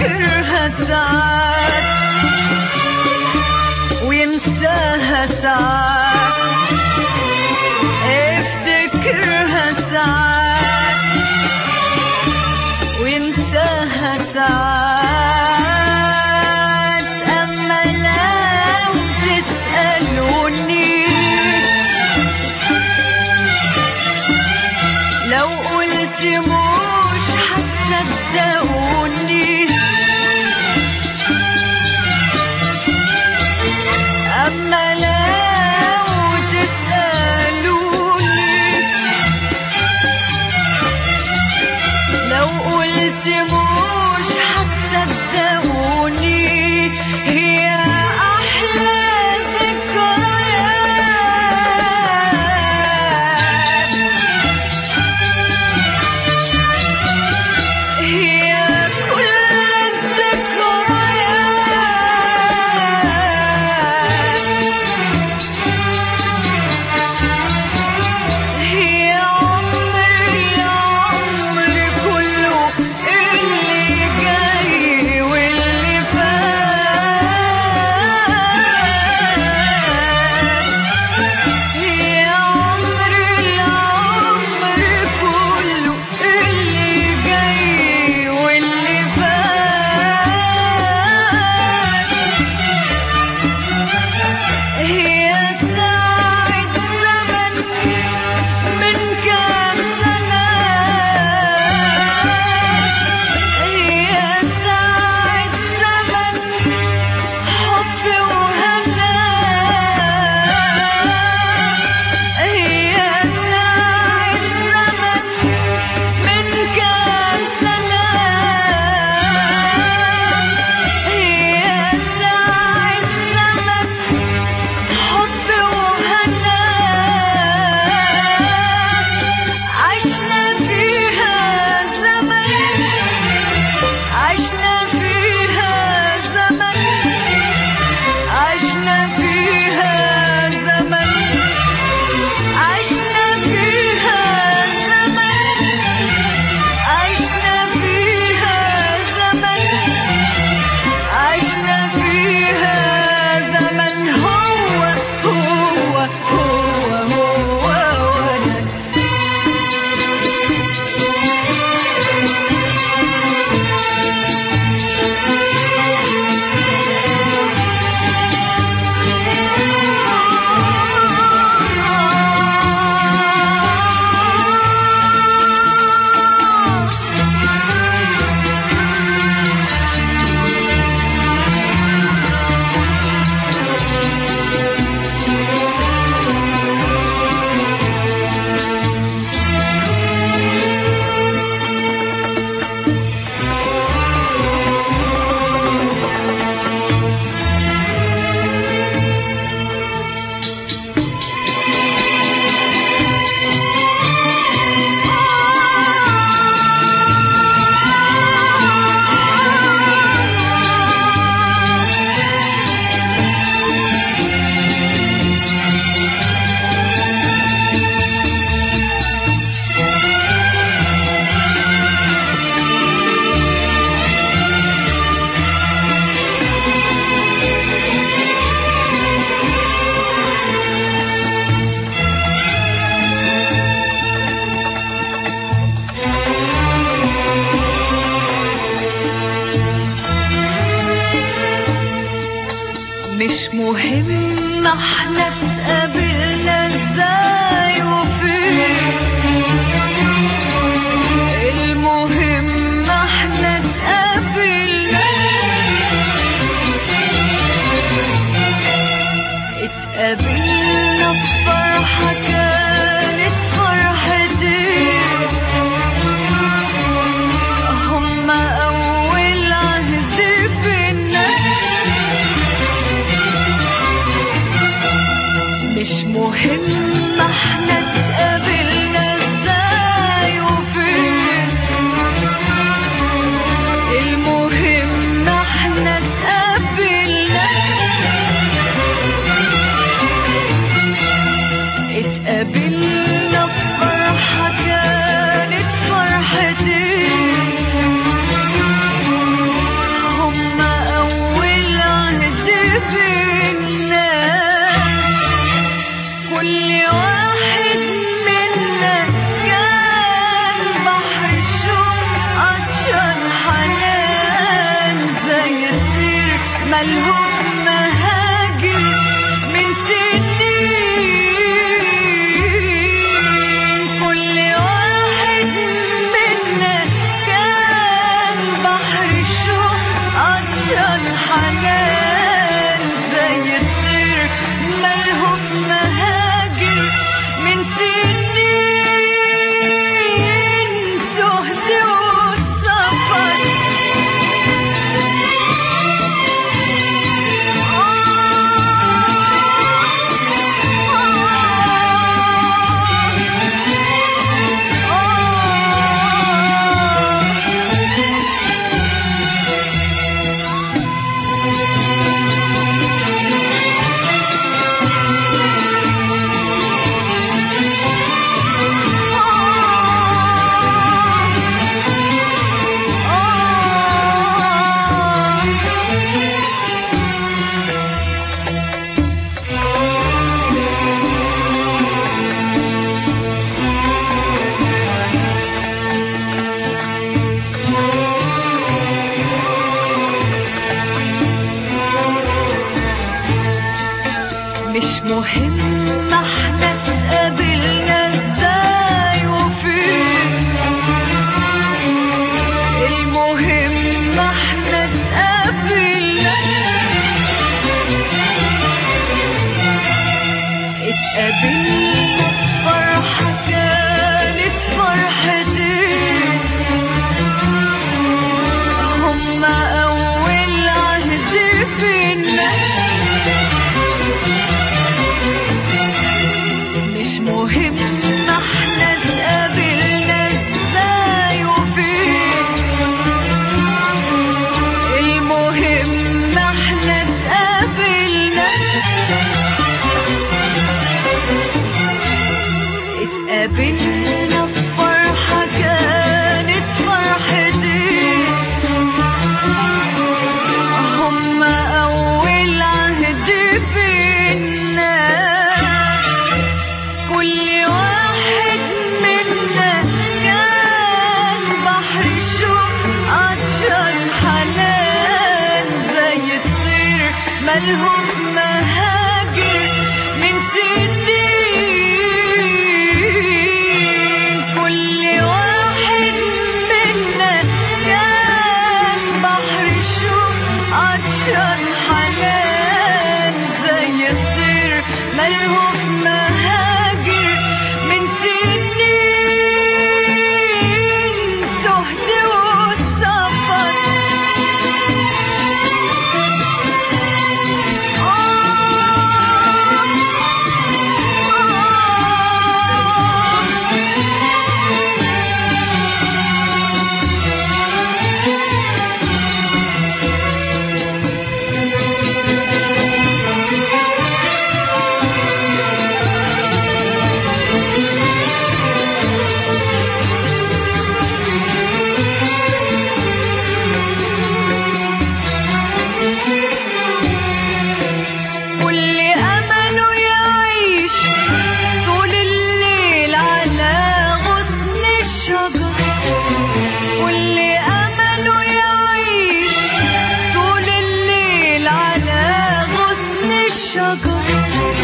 kür hasat Winsa hasat Evde kür hasat Winsa hasat you تموش حتصدقوا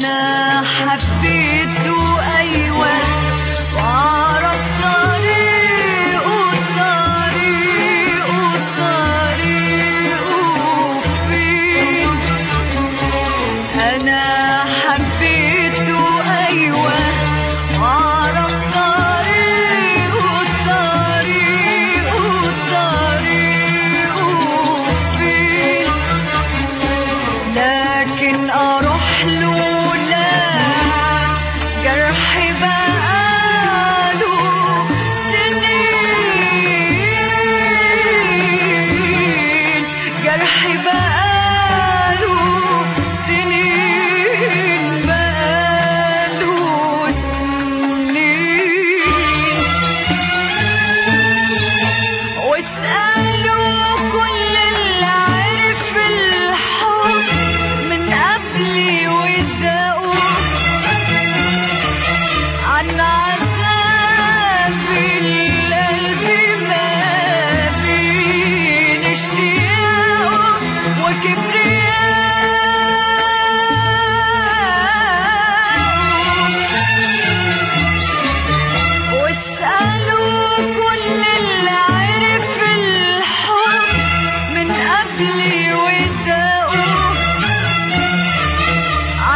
Nana.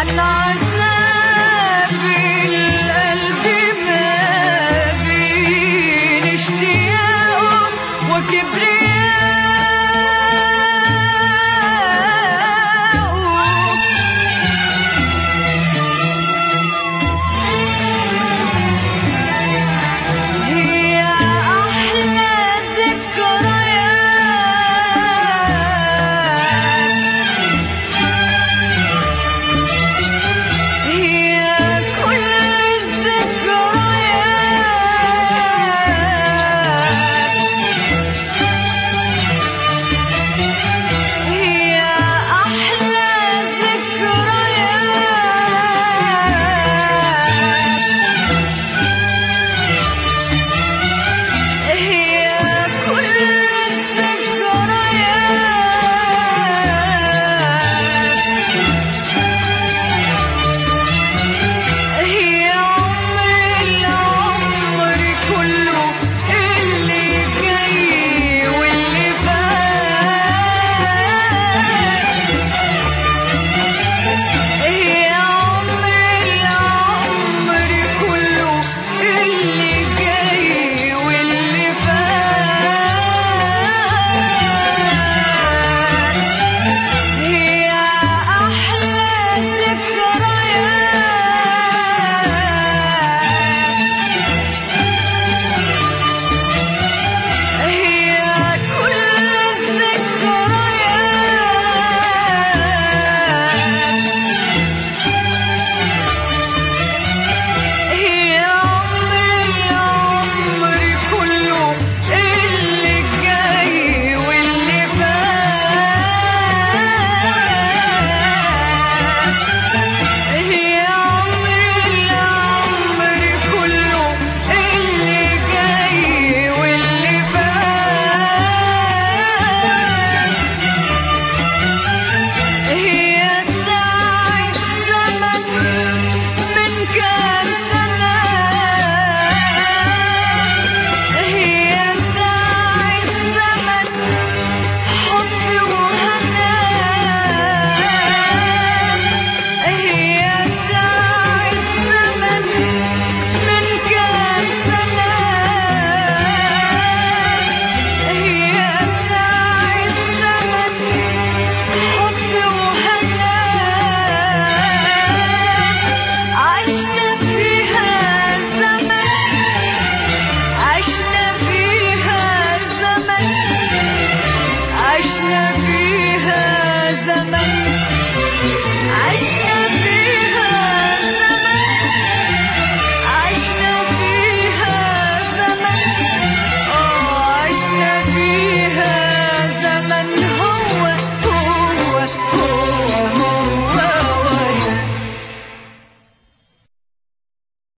Allah's